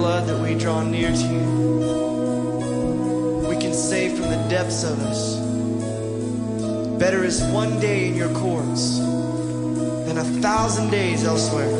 blood that we draw near to you. We can say from the depths of us, better is one day in your courts than a thousand days elsewhere.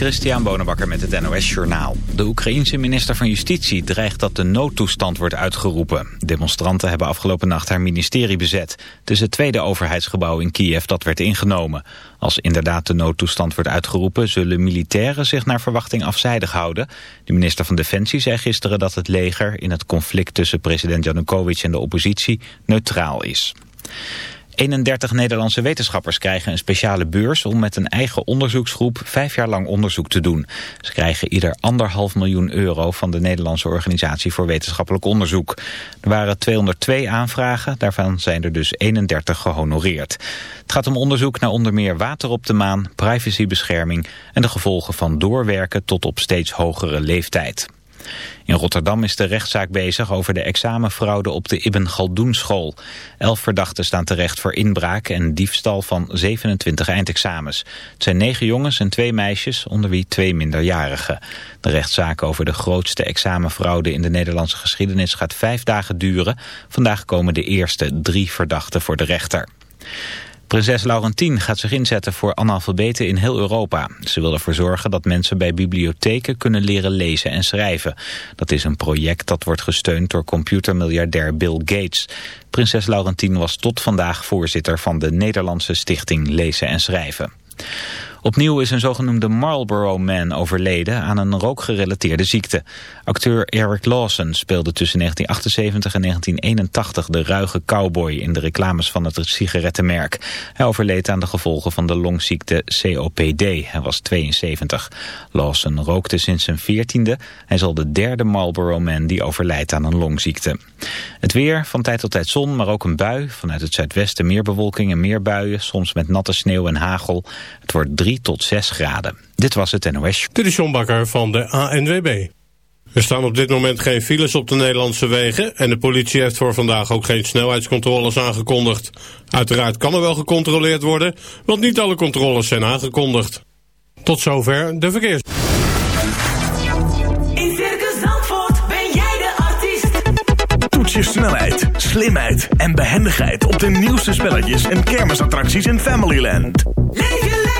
Christian Bonenbakker met het NOS Journaal. De Oekraïense minister van Justitie dreigt dat de noodtoestand wordt uitgeroepen. Demonstranten hebben afgelopen nacht haar ministerie bezet. Het is het tweede overheidsgebouw in Kiev dat werd ingenomen. Als inderdaad de noodtoestand wordt uitgeroepen... zullen militairen zich naar verwachting afzijdig houden. De minister van Defensie zei gisteren dat het leger... in het conflict tussen president Janukovic en de oppositie neutraal is. 31 Nederlandse wetenschappers krijgen een speciale beurs om met een eigen onderzoeksgroep vijf jaar lang onderzoek te doen. Ze krijgen ieder anderhalf miljoen euro van de Nederlandse Organisatie voor Wetenschappelijk Onderzoek. Er waren 202 aanvragen, daarvan zijn er dus 31 gehonoreerd. Het gaat om onderzoek naar onder meer water op de maan, privacybescherming en de gevolgen van doorwerken tot op steeds hogere leeftijd. In Rotterdam is de rechtszaak bezig over de examenfraude op de Ibn Galdoen school. Elf verdachten staan terecht voor inbraak en diefstal van 27 eindexamens. Het zijn negen jongens en twee meisjes, onder wie twee minderjarigen. De rechtszaak over de grootste examenfraude in de Nederlandse geschiedenis gaat vijf dagen duren. Vandaag komen de eerste drie verdachten voor de rechter. Prinses Laurentien gaat zich inzetten voor analfabeten in heel Europa. Ze wil ervoor zorgen dat mensen bij bibliotheken kunnen leren lezen en schrijven. Dat is een project dat wordt gesteund door computermiljardair Bill Gates. Prinses Laurentien was tot vandaag voorzitter van de Nederlandse stichting Lezen en Schrijven. Opnieuw is een zogenoemde Marlboro Man overleden aan een rookgerelateerde ziekte. Acteur Eric Lawson speelde tussen 1978 en 1981 de ruige cowboy in de reclames van het sigarettenmerk. Hij overleed aan de gevolgen van de longziekte COPD. Hij was 72. Lawson rookte sinds zijn 14e. Hij zal de derde Marlboro Man die overlijdt aan een longziekte. Het weer, van tijd tot tijd zon, maar ook een bui. Vanuit het zuidwesten meer bewolking en meer buien, soms met natte sneeuw en hagel. Het wordt 3 tot 6 graden. Dit was het NOS. Dit is John Bakker van de ANWB. Er staan op dit moment geen files op de Nederlandse wegen... en de politie heeft voor vandaag ook geen snelheidscontroles aangekondigd. Uiteraard kan er wel gecontroleerd worden, want niet alle controles zijn aangekondigd. Tot zover de verkeers. In Circus Zandvoort ben jij de artiest. Toets je snelheid, slimheid en behendigheid... op de nieuwste spelletjes en kermisattracties in Familyland. Leef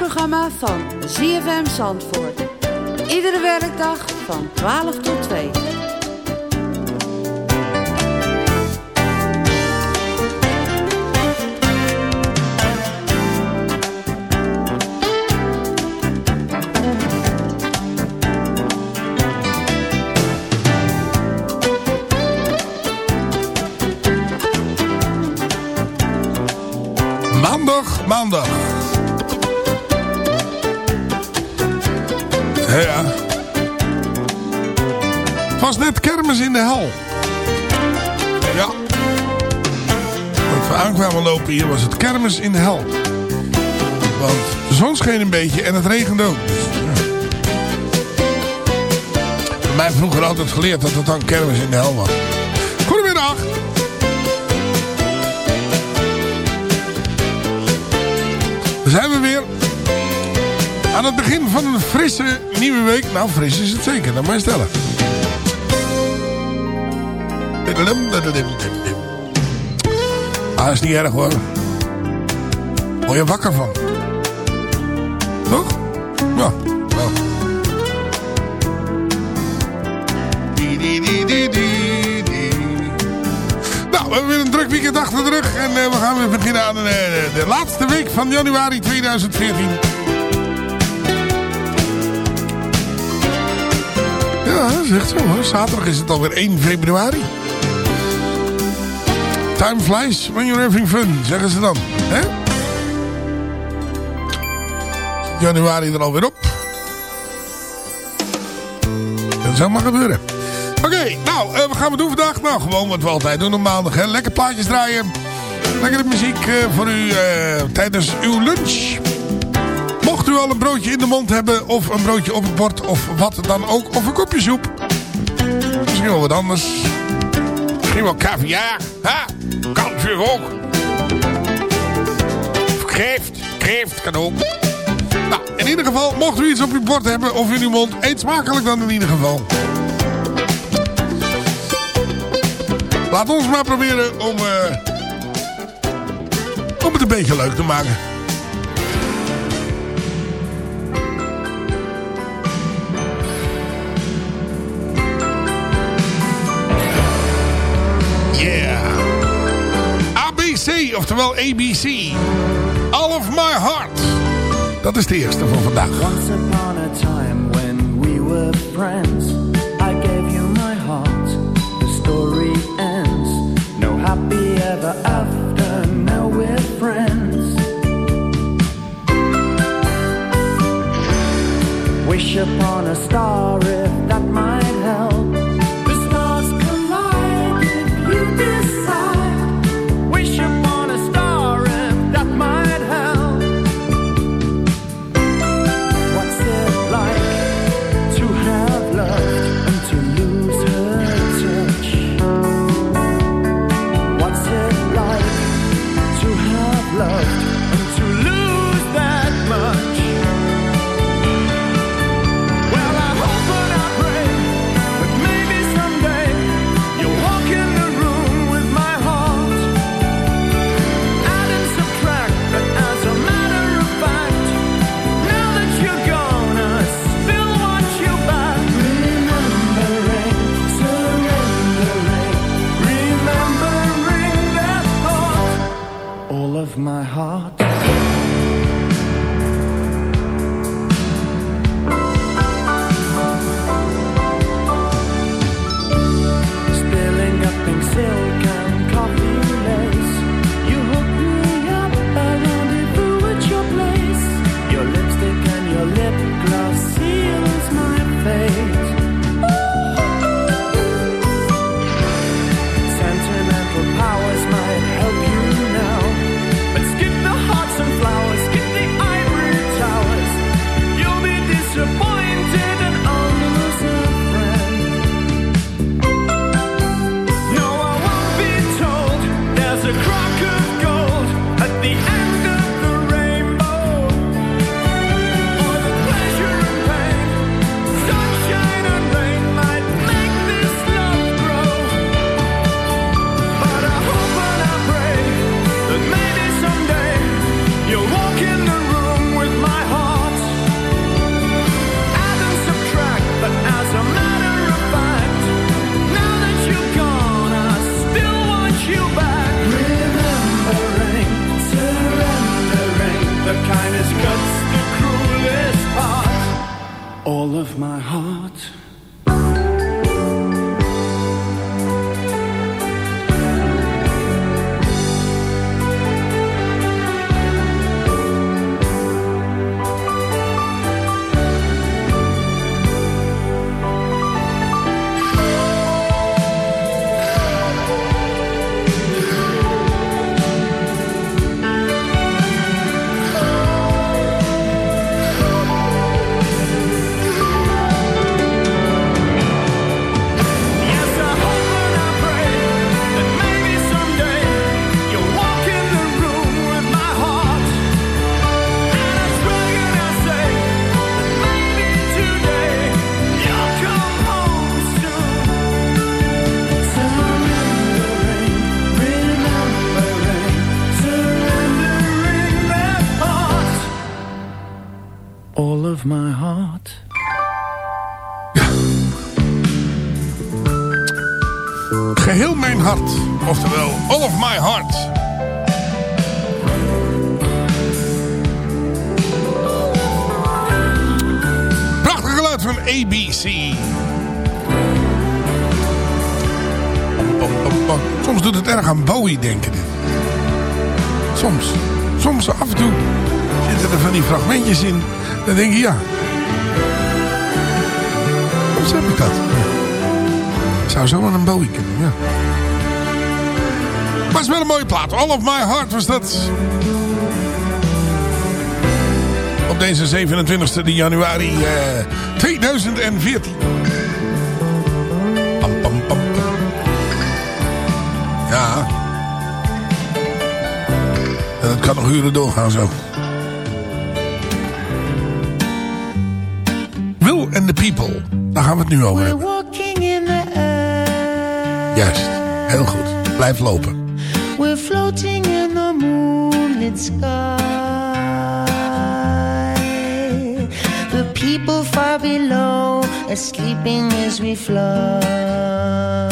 Het lunchprogramma van ZFM Zandvoort. Iedere werkdag van 12 tot 2. Maandag, maandag. Was net kermis in de hel. Ja. Wat we aankwamen lopen hier was het kermis in de hel. Want de zon scheen een beetje en het regende ook. Mij vroeger altijd geleerd dat het dan kermis in de hel was. Goedemiddag. Daar zijn we weer. Aan het begin van een frisse nieuwe week. Nou, fris is het zeker, dat je stellen. Ah, is niet erg hoor. Word je wakker van. Toch? Ja, wel. Nou, we hebben weer een druk weekend achter de rug. En eh, we gaan weer beginnen aan eh, de, de laatste week van januari 2014. Ja, dat is echt zo hoor. Zaterdag is het alweer 1 februari. Time flies when you're having fun, zeggen ze dan. Januari er alweer op. Dat zou maar gebeuren. Oké, nou, eh, wat gaan we doen vandaag? Nou, gewoon wat we altijd doen op maandag. Hè? Lekker plaatjes draaien. Lekkere muziek eh, voor u eh, tijdens uw lunch. Mocht u al een broodje in de mond hebben, of een broodje op het bord, of wat dan ook, of een kopje soep. Misschien wel wat anders. Misschien wel caviar. Ha? Natuurlijk ook. Of kreeft. Kreeft kan ook. Nou, in ieder geval, mocht u iets op uw bord hebben of in uw mond, eet smakelijk dan in ieder geval. Laat ons maar proberen om, eh, om het een beetje leuk te maken. ABC, oftewel ABC. All of my heart. Dat is de eerste van vandaag. Once upon a time when we were friends, I gave you my heart. The story ends. No happy ever after. Now we're friends. Wish upon a star if that might hele mooie plaat. All of My Heart was dat. Op deze 27 e januari eh, 2014. Ja. Dat kan nog uren doorgaan zo. Will and the People. Daar gaan we het nu over hebben. Juist. Heel goed. Blijf lopen. floating in the moonlit sky. The people far below are sleeping as we fly.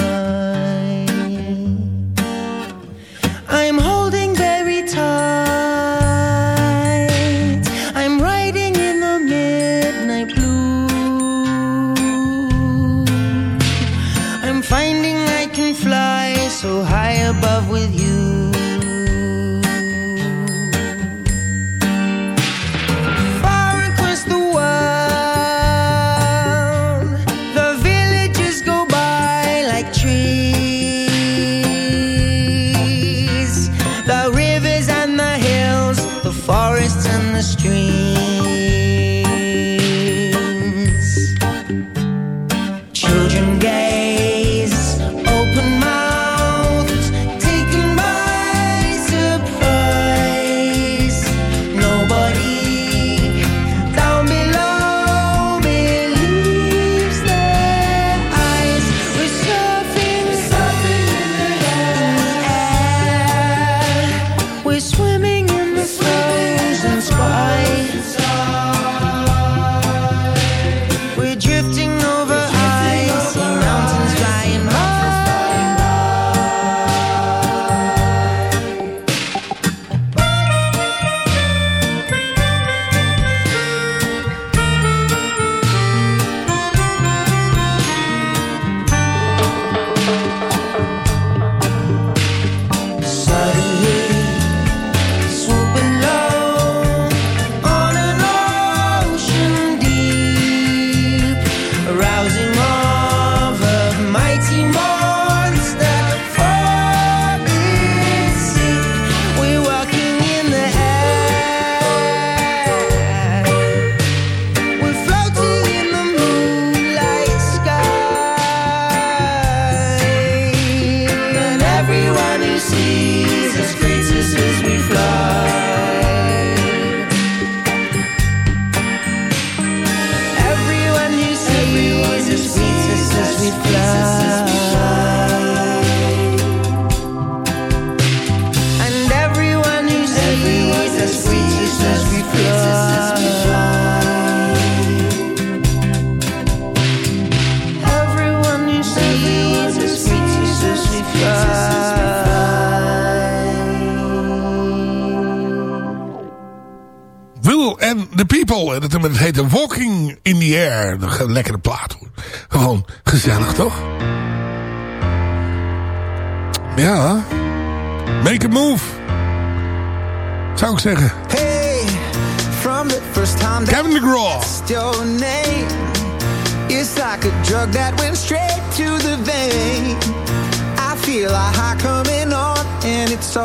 it's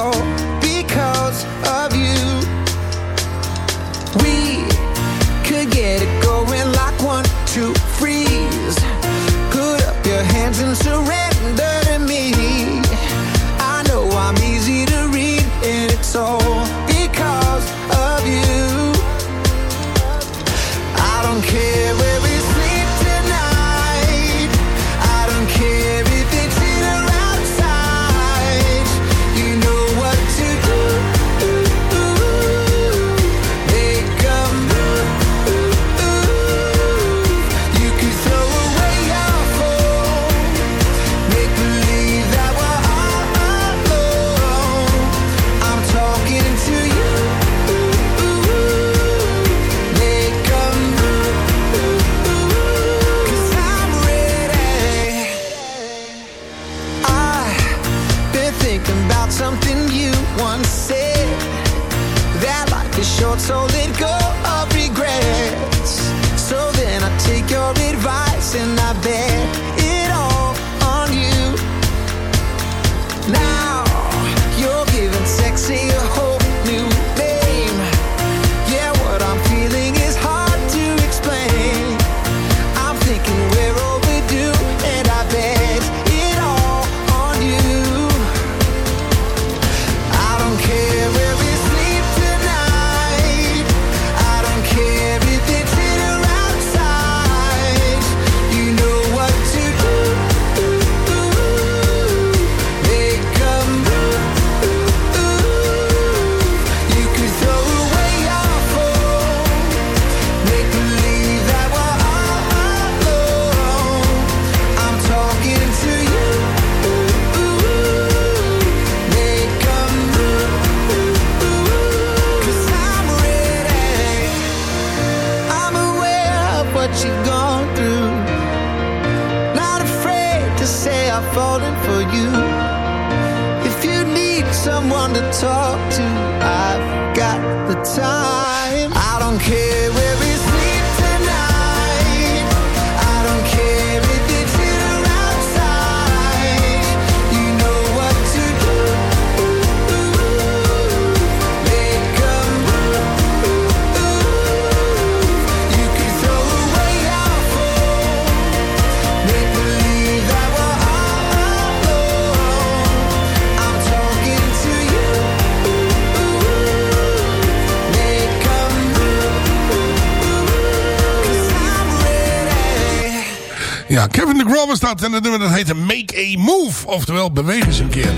was dat. En dat nummer dat heette Make a Move. Oftewel, beweeg eens een keer.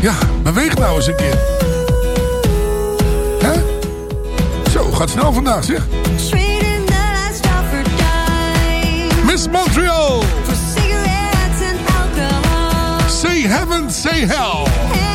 Ja, beweeg nou eens een keer. Hè? Zo, gaat snel vandaag zeg. Miss Montreal. Say heaven, say hell.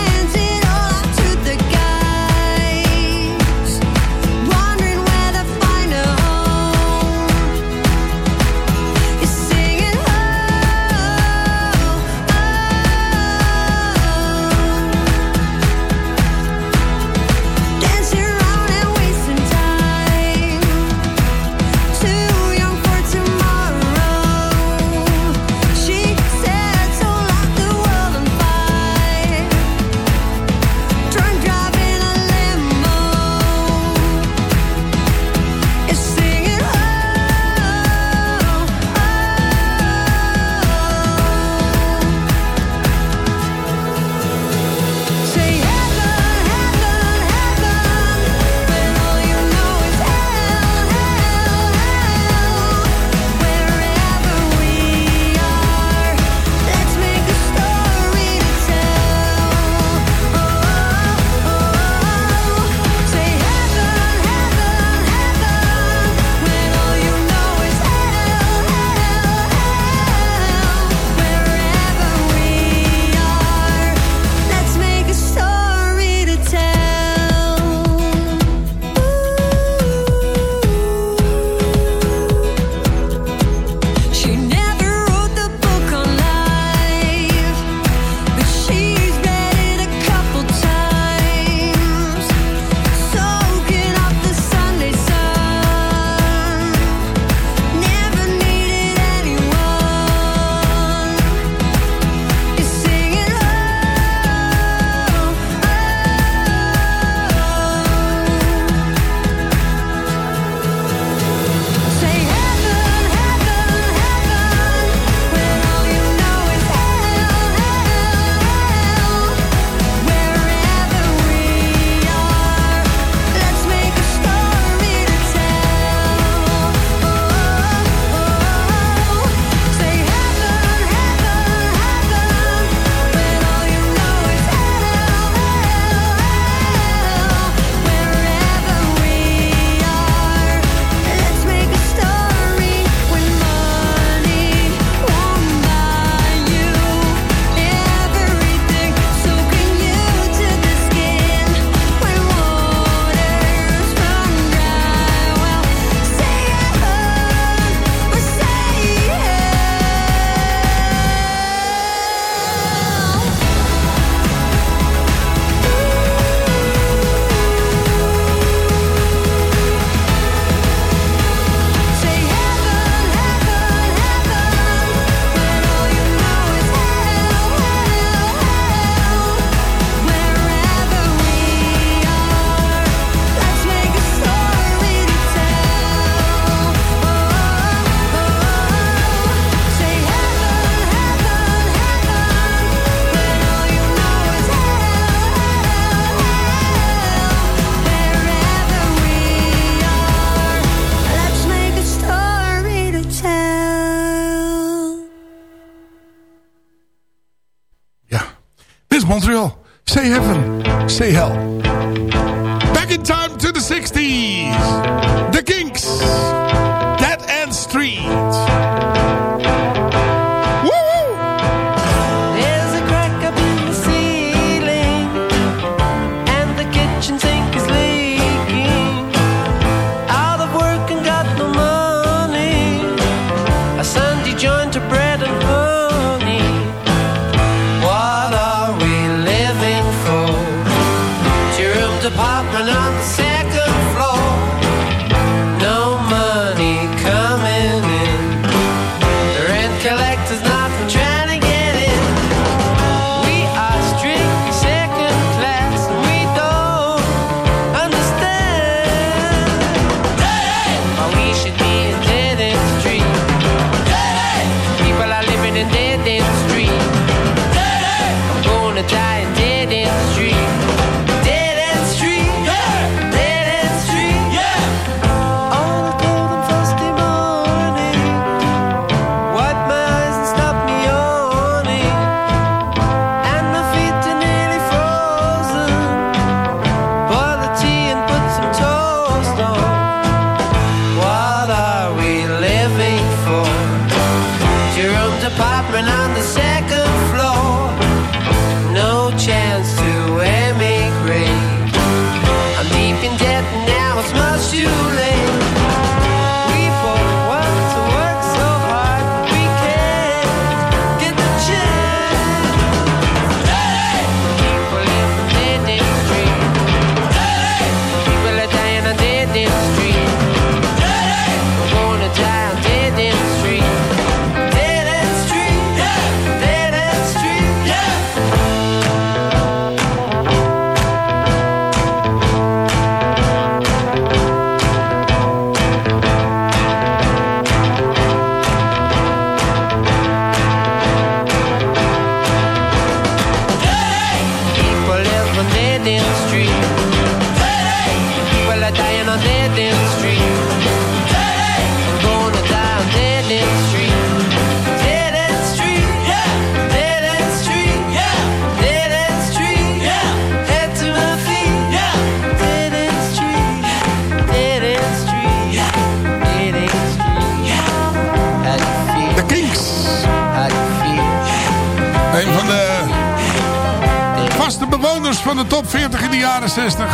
Bewoners van de top 40 in de jaren 60.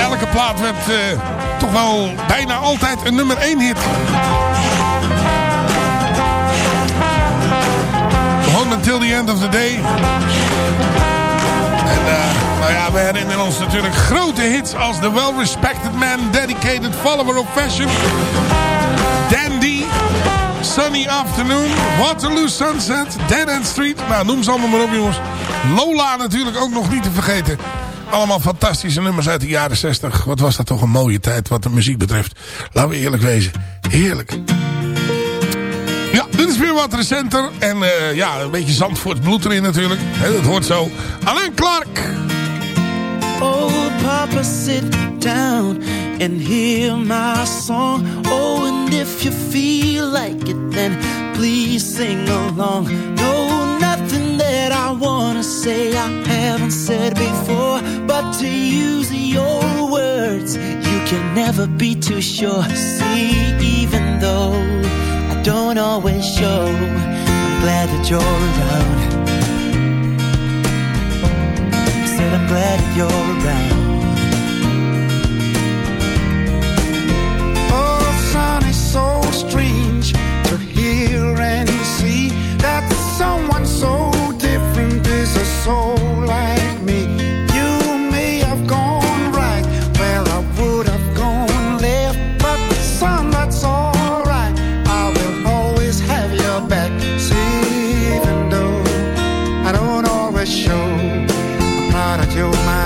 Elke plaat werd eh, toch wel bijna altijd een nummer 1 hit. Gewoon until the end of the day. En eh, nou ja, we herinneren ons natuurlijk grote hits als The Well Respected Man, Dedicated Follower of Fashion, Dandy, Sunny Afternoon, Waterloo Sunset, Dead End Street. Nou, noem ze allemaal maar op jongens. Lola natuurlijk ook nog niet te vergeten. Allemaal fantastische nummers uit de jaren 60. Wat was dat toch een mooie tijd wat de muziek betreft. Laten we eerlijk wezen. Heerlijk. Ja, dit is weer wat recenter. En eh, ja, een beetje Zandvoorts bloed erin natuurlijk. Dat hoort zo. Alain Clark. Oh, Papa, sit down and hear my song. Oh, and if you feel like it, then please sing along. That I wanna say I haven't said before. But to use your words, you can never be too sure. See, even though I don't always show, I'm glad that you're around. Said I'm glad that you're around. Oh, son, so strange to hear and see that someone so like me. You may have gone right where I would have gone left, but that's alright. I will always have your back. Even though I don't always show, I'm proud that you're my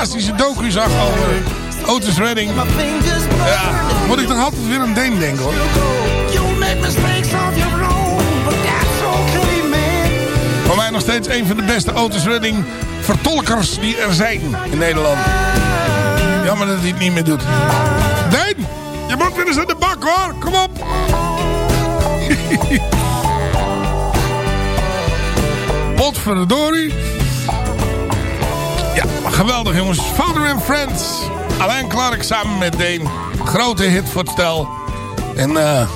fantastische docu zag over Otis Redding. Ja, moet ik toch altijd weer aan Deen denken hoor. Voor mij nog steeds een van de beste Otis Redding vertolkers die er zijn in Nederland. Jammer dat hij het niet meer doet. Deen, je moet weer eens in de bak hoor. Kom op. Potverdorie. Ja, geweldig jongens. Father and Friends. Alain Clark samen met Deen. Grote hit voor het stel. En eh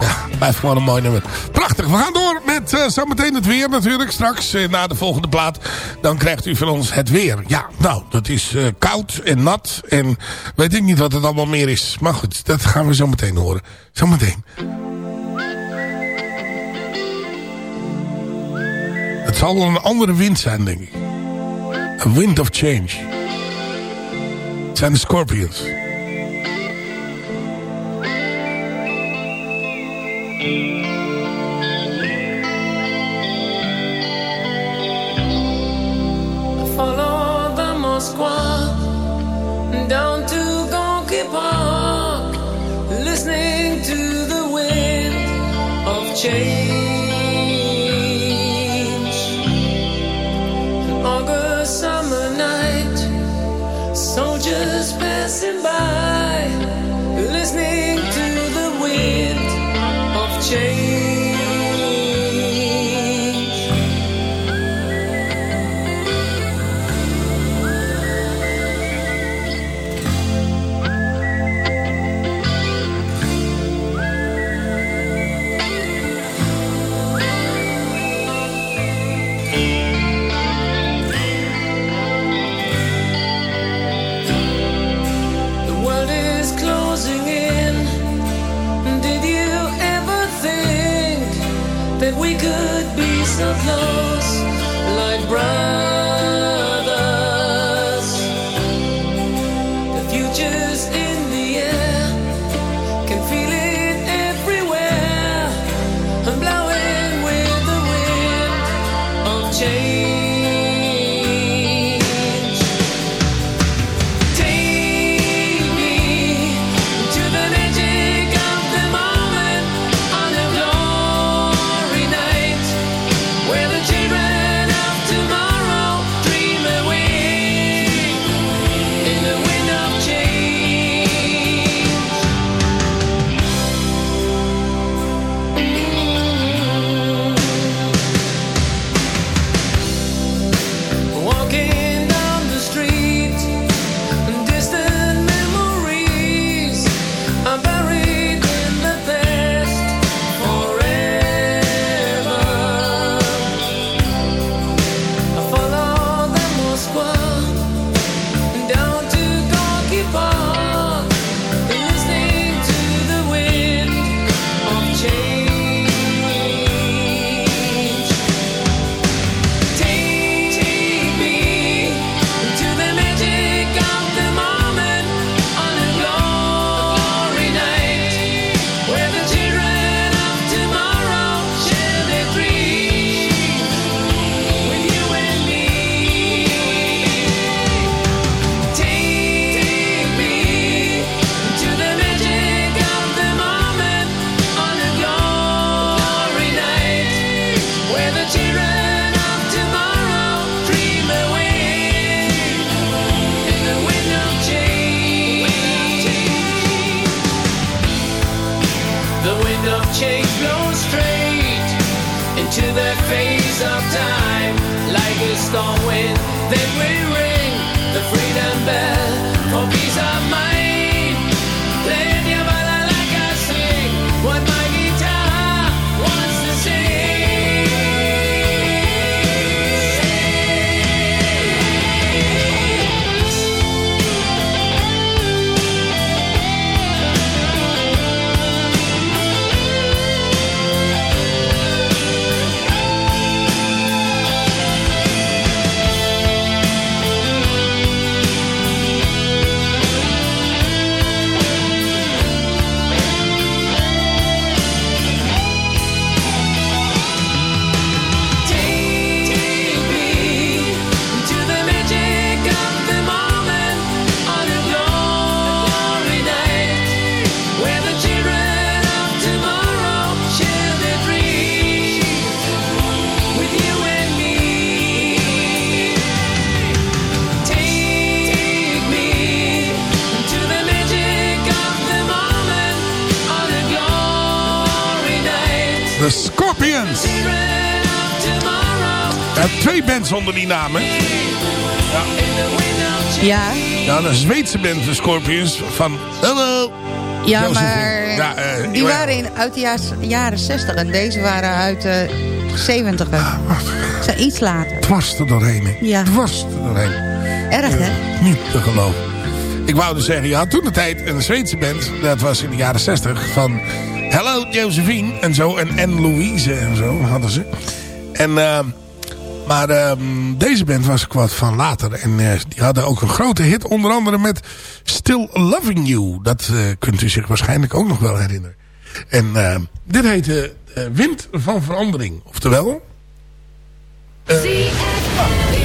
ja, blijft gewoon een mooi nummer. Prachtig. We gaan door met eh, zometeen het weer natuurlijk. Straks na de volgende plaat. Dan krijgt u van ons het weer. Ja, nou, dat is eh, koud en nat. En weet ik niet wat het allemaal meer is. Maar goed, dat gaan we zo meteen horen. Zometeen. Het zal wel een andere wind zijn, denk ik. A wind of change. Het zijn de Scorpions. Follow the down to Park, listening to the wind of change. Passing by, Scorpions. Ja, twee bands onder die naam, hè? Ja, Ja, een Zweedse band, de Scorpions, van... Hallo! ja maar Ja, eh, die ja. waren in, uit de jaren, jaren 60 en deze waren uit de 70. Zijn iets later. Dwars er doorheen, hè? Ja. Dwars er doorheen. Erg, hè? Niet te geloven. Ik wou dus zeggen, je had toen de tijd een Zweedse band. Dat was in de jaren 60 van Hello Josephine en zo. En Anne Louise en zo hadden ze. En, ehm, maar ehm, deze band was wat van later. En eh, die hadden ook een grote hit. Onder andere met Still Loving You. Dat eh, kunt u zich waarschijnlijk ook nog wel herinneren. En ehm, dit heette eh, Wind van Verandering. Oftewel... eh,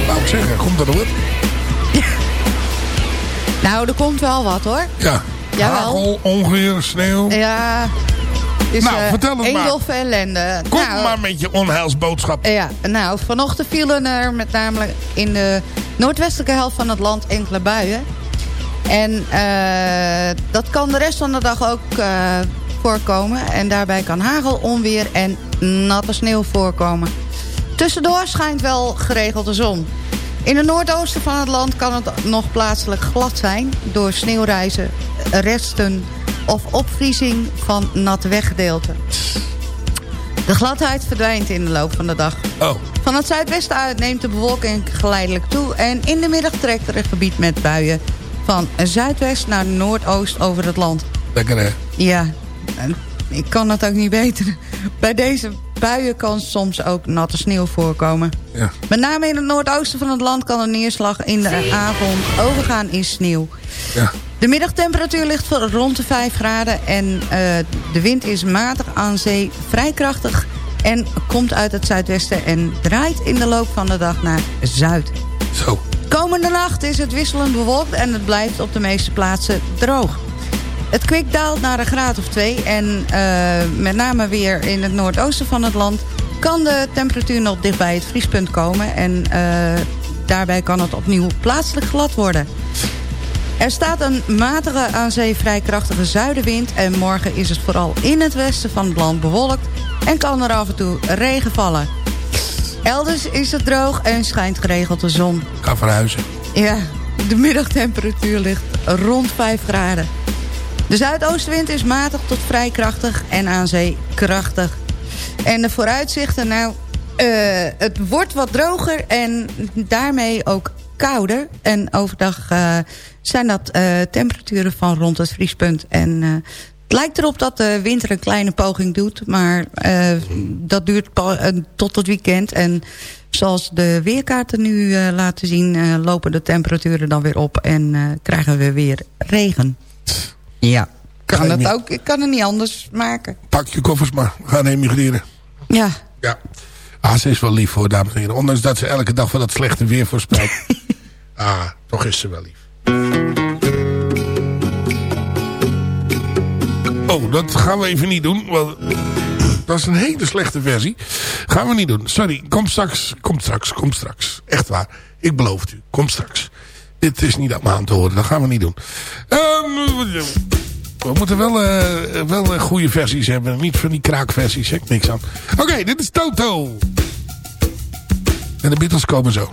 wou ik zeggen, komt er nog wat? Nou, er komt wel wat, hoor. Ja. Jawel. Hagel, ongeveer, sneeuw. Ja. Dus, Nou, eh, vertel het maar. doffe ellende. Kom Nou, maar met je onheilsboodschap. Ja, nou, vanochtend vielen er met name in de noordwestelijke helft van het land enkele buien. En eh, dat kan de rest van de dag ook eh, voorkomen. En daarbij kan hagel, onweer en natte sneeuw voorkomen. Tussendoor schijnt wel geregeld de zon. In het noordoosten van het land kan het nog plaatselijk glad zijn... door sneeuwreizen, resten of opvriezing van natte weggedeelten. De gladheid verdwijnt in de loop van de dag. Oh. Van het zuidwesten uit neemt de bewolking geleidelijk toe... en in de middag trekt er een gebied met buien... van zuidwest naar noordoost over het land. Lekker hè? Ja, ik kan het ook niet beter. Bij deze buien kan soms ook natte sneeuw voorkomen. Ja. Met name in het noordoosten van het land kan de neerslag in de avond overgaan in sneeuw. Ja. De middagtemperatuur ligt voor rond de 5 graden en eh, de wind is matig aan zee vrij krachtig en komt uit het zuidwesten en draait in de loop van de dag naar zuid. Zo. Komende nacht is het wisselend bewolkt en het blijft op de meeste plaatsen droog. Het kwik daalt naar een graad of twee en eh, met name weer in het noordoosten van het land kan de temperatuur nog dicht bij het vriespunt komen en eh, daarbij kan het opnieuw plaatselijk glad worden. Er staat een matige aan zee vrij krachtige zuidenwind... en morgen is het vooral in het westen van het land bewolkt... en kan er af en toe regen vallen. Elders is het droog en schijnt geregeld de zon. Ga verhuizen. Ja, de middagtemperatuur ligt rond 5 graden. De zuidoostenwind is matig tot vrij krachtig en aan zee krachtig. En de vooruitzichten, nou, eh, het wordt wat droger en daarmee ook kouder. En overdag eh, zijn dat eh, temperaturen van rond het vriespunt. En eh, het lijkt erop dat de winter een kleine poging doet. Maar eh, dat duurt tot het weekend. En zoals de weerkaarten nu eh, laten zien... eh, lopen de temperaturen dan weer op. En eh, krijgen we weer regen. Ja, kan niet- ook. Ik kan het niet anders maken. Pak je koffers maar. We gaan emigreren. Ja, Ja. Ah, ze is wel lief hoor, dames en heren. Ondanks dat ze elke dag van dat slechte weer voorspelt. Ah, toch is ze wel lief. Oh, dat gaan we even niet doen. Want dat is een hele slechte versie. Gaan we niet doen. Sorry, kom straks, kom straks, kom straks. Echt waar. Ik beloof het u. Kom straks. Dit is niet allemaal aan te horen. Dat gaan we niet doen. Ehm, we moeten wel, eh, wel uh, goede versies hebben. Niet van die kraakversies. Heb niks aan. Oké, dit is Toto. En de Beatles komen zo.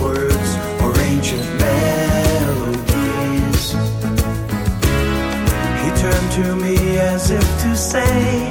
say.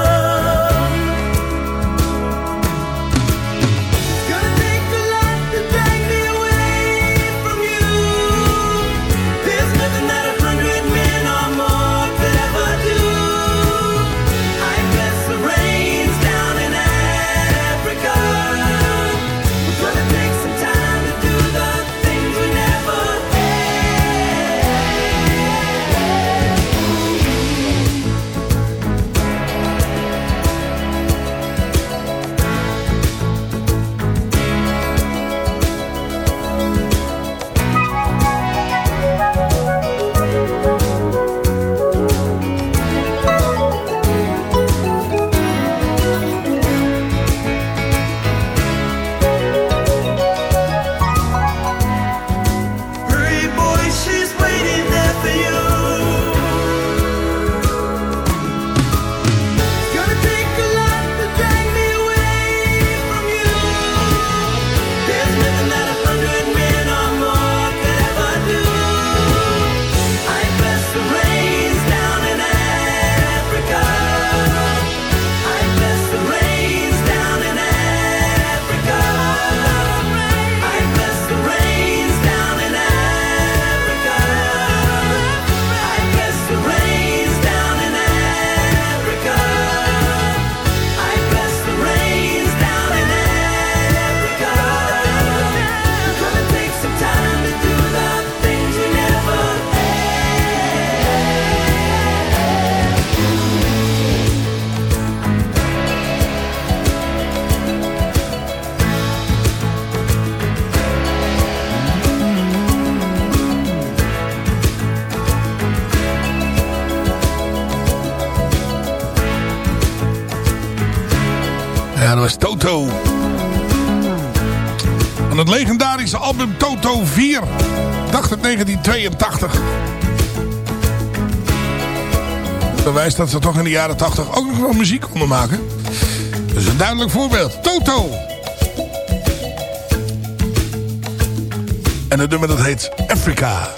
1982. Bewijs dat ze toch in de jaren 80 ook nog wel muziek konden maken. Dat is een duidelijk voorbeeld. Toto. En het nummer dat heet Afrika.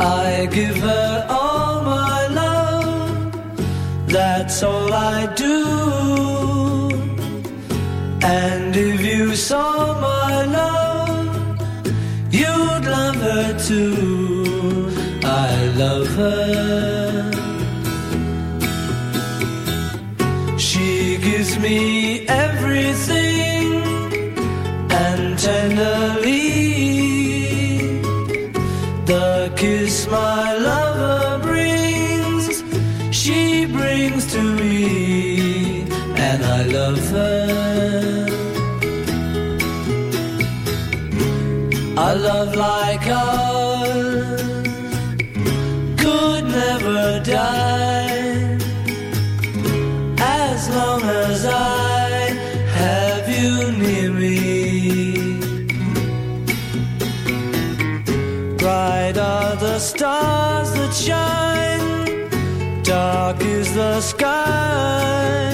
I give all I do. A love like ours could never die as long as I have you near me. Bright are the stars that shine, dark is the sky.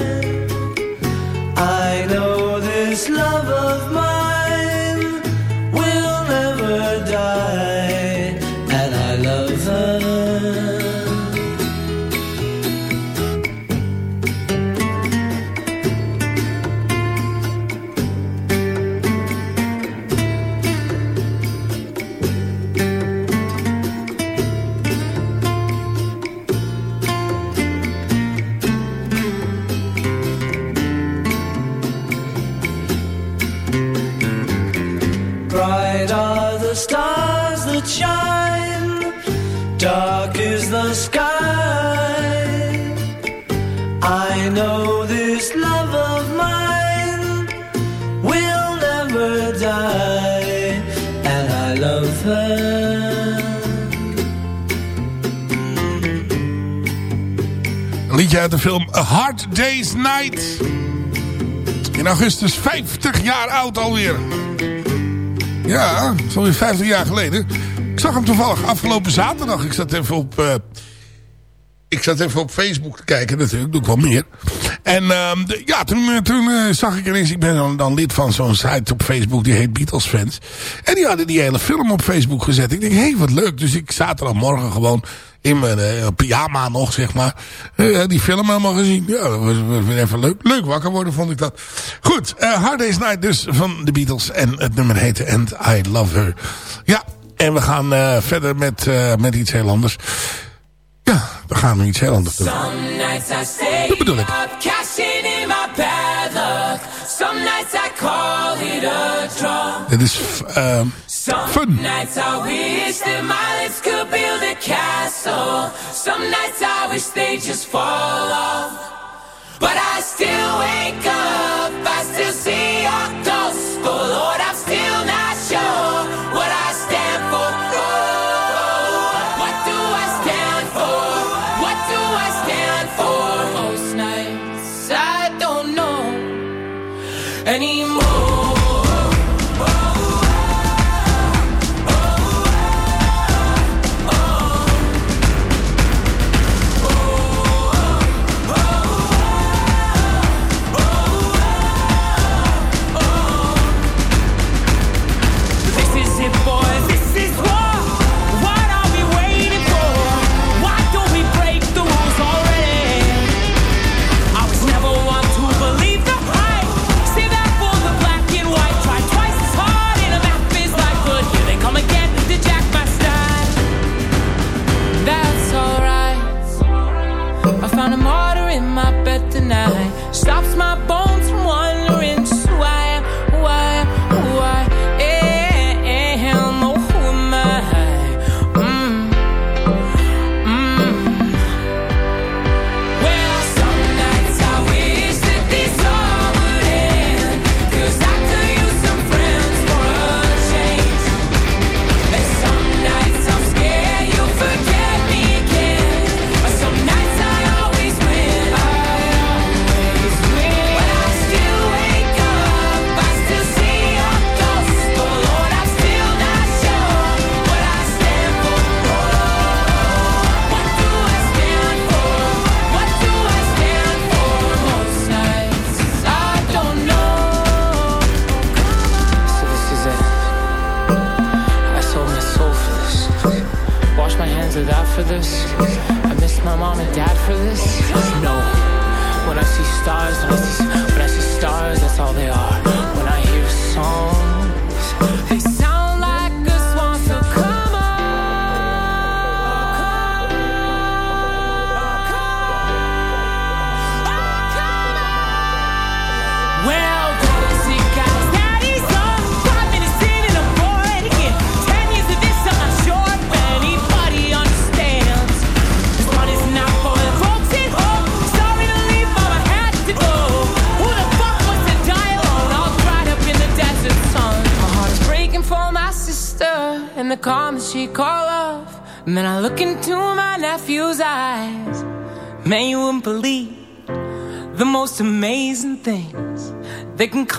Liedje uit de film A Hard Day's Night. In augustus 50 jaar oud alweer. Ja, alweer 50 jaar geleden. Ik zag hem toevallig afgelopen zaterdag. Ik zat even op... eh, ik zat even op Facebook te kijken natuurlijk. Doe ik wel meer. En ehm, ja, toen, eh, toen eh, zag ik ineens... Ik ben dan, dan lid van zo'n site op Facebook. Die heet Beatles Fans. En die hadden die hele film op Facebook gezet. Ik denk, hé, hey, wat leuk. Dus ik zaterdagmorgen gewoon in mijn eh, pyjama nog, zeg maar. eh, die film helemaal gezien. Ja, dat was, was even leuk. Leuk wakker worden, vond ik dat. Goed, Hard Day's Night dus van de Beatles. En het nummer heette And I Love Her. Ja, en we gaan verder met, met iets heel anders. Ja, we gaan iets heel anders doen. Dat bedoel ik. Dit is ehm, Some fun. nights I wish that my lips could build a castle. Some nights I wish they just fall off. But I still wake up,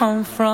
come from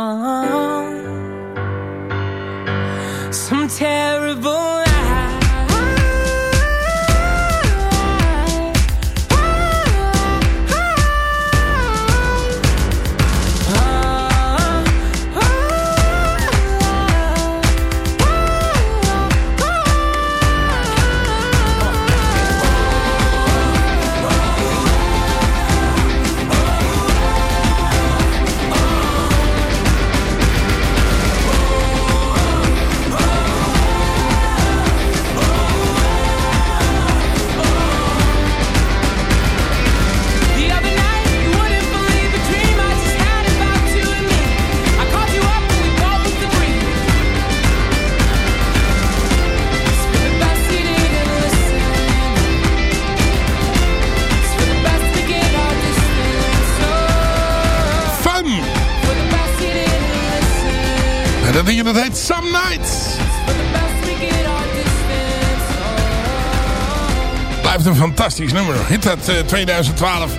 fantastisch nummer. Hit uit uh, 2012.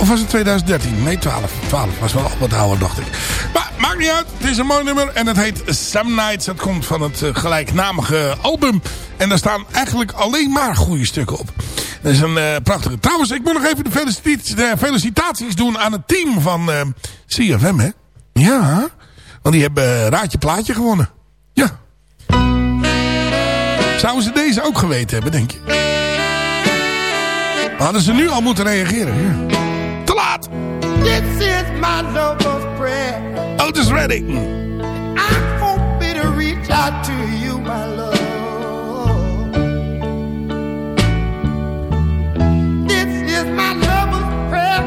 Of was het 2013? Nee, 12. 12 was wel wat ouder, dacht ik. Maar maakt niet uit. Het is een mooi nummer. En het heet Some Nights. Dat komt van het eh, gelijknamige album. En daar staan eigenlijk alleen maar goede stukken op. Dat is een eh, prachtige. Trouwens, ik moet nog even de, felicitaties, de felicitaties doen aan het team van eh, CFM, hè? Ja, want die hebben Raadje Plaatje gewonnen. Ja. Zouden ze deze ook geweten hebben, denk je? Hadden ze nu al moeten reageren. Ja. Te laat! This is my lover's prayer. Otis Redding. I hope it reach out to you, my love. This is my lover's prayer.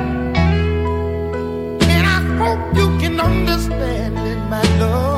And I hope you can understand it, my love.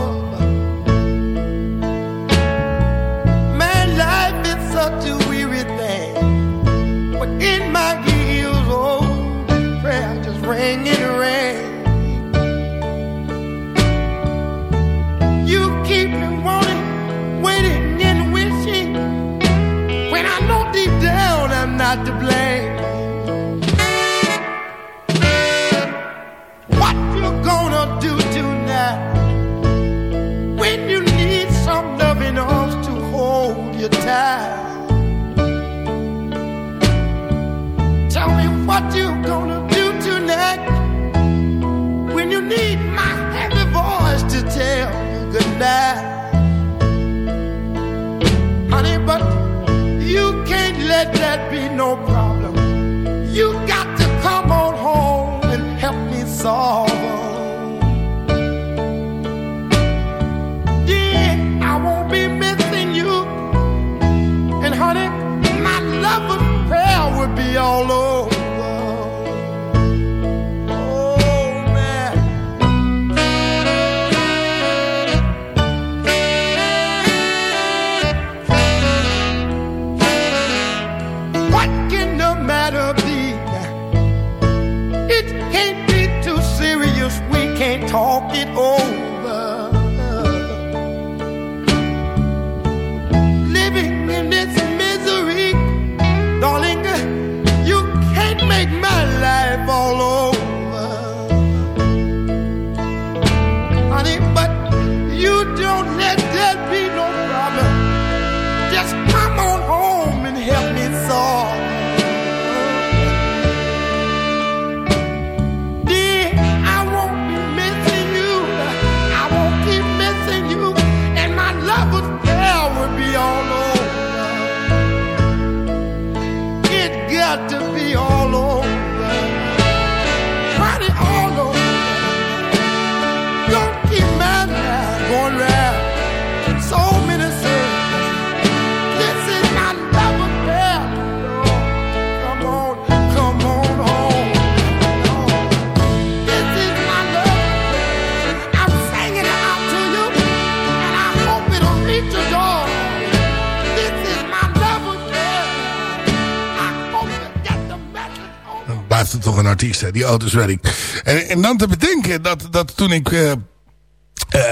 Toch een artiest, hè, die Otis Redding. En, en dan te bedenken dat, dat toen ik eh, eh,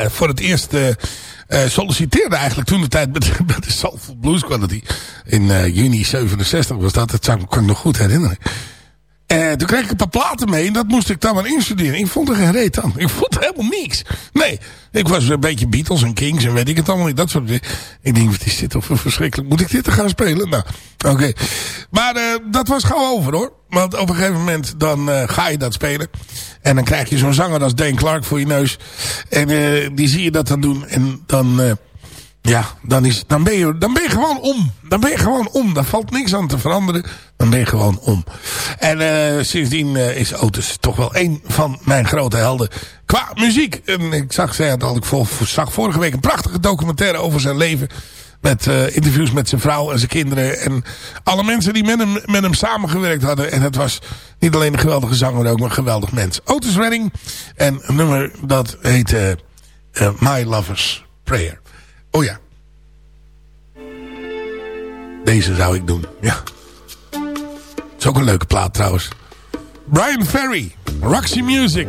voor het eerst eh, solliciteerde eigenlijk toen de tijd met, met de Soulful Blues Quality. In juni 67 was dat, dat kan ik nog goed herinneren. Eh, toen kreeg ik een paar platen mee en dat moest ik dan maar instuderen. Ik vond er geen reet aan. Ik vond helemaal niks. Nee, ik was een beetje Beatles en Kings en weet ik het allemaal niet. Dat soort dingen. Ik denk, wat is dit toch verschrikkelijk. Moet ik dit gaan spelen? Nou, oké. Maar eh, dat was gauw over hoor. Want op een gegeven moment dan eh, ga je dat spelen. En dan krijg je zo'n zanger als Dane Clark voor je neus. En die zie je dat dan doen. En dan... ja, dan, is, dan, ben je, dan ben je gewoon om. Dan ben je gewoon om. Daar valt niks aan te veranderen. Dan ben je gewoon om. En eh, sindsdien eh, is Otis toch wel een van mijn grote helden qua muziek. En ik zag, al, ik zag vorige week een prachtige documentaire over zijn leven. Met eh, interviews met zijn vrouw en zijn kinderen. En alle mensen die met hem, met hem samengewerkt hadden. En het was niet alleen een geweldige zanger, maar ook een geweldig mens. Otis Redding. En een nummer dat heet eh, My Lover's Prayer. Oh ja. Deze zou ik doen, ja. Is ook een leuke plaat trouwens. Brian Ferry, Roxy Music.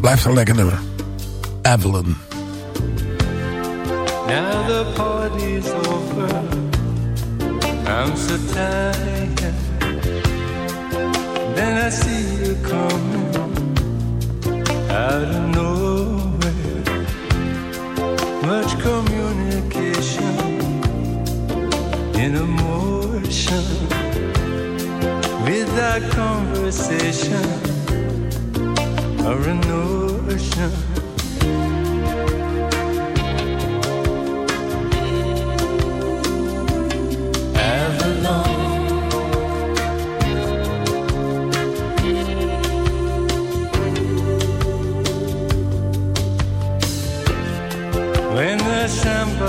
Blijft een lekker nummer. Evelyn. Now the party's over. I'm so tired. Then I see you coming out of nowhere. Much communication in emotion without conversation or a notion.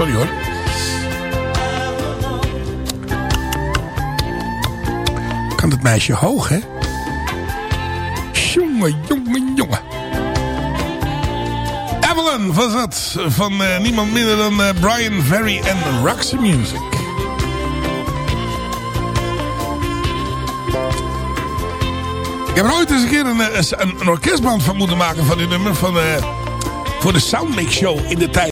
Sorry hoor. Kan het meisje hoog, hè? Jongen, jongen, jongen. Evelyn was dat. Van eh, niemand minder dan eh, Brian Ferry en Roxy Music. Ik heb er ooit eens een keer een, eh, een, orkestband van moeten maken van die nummer. Van, voor de Soundmix Show in de tijd.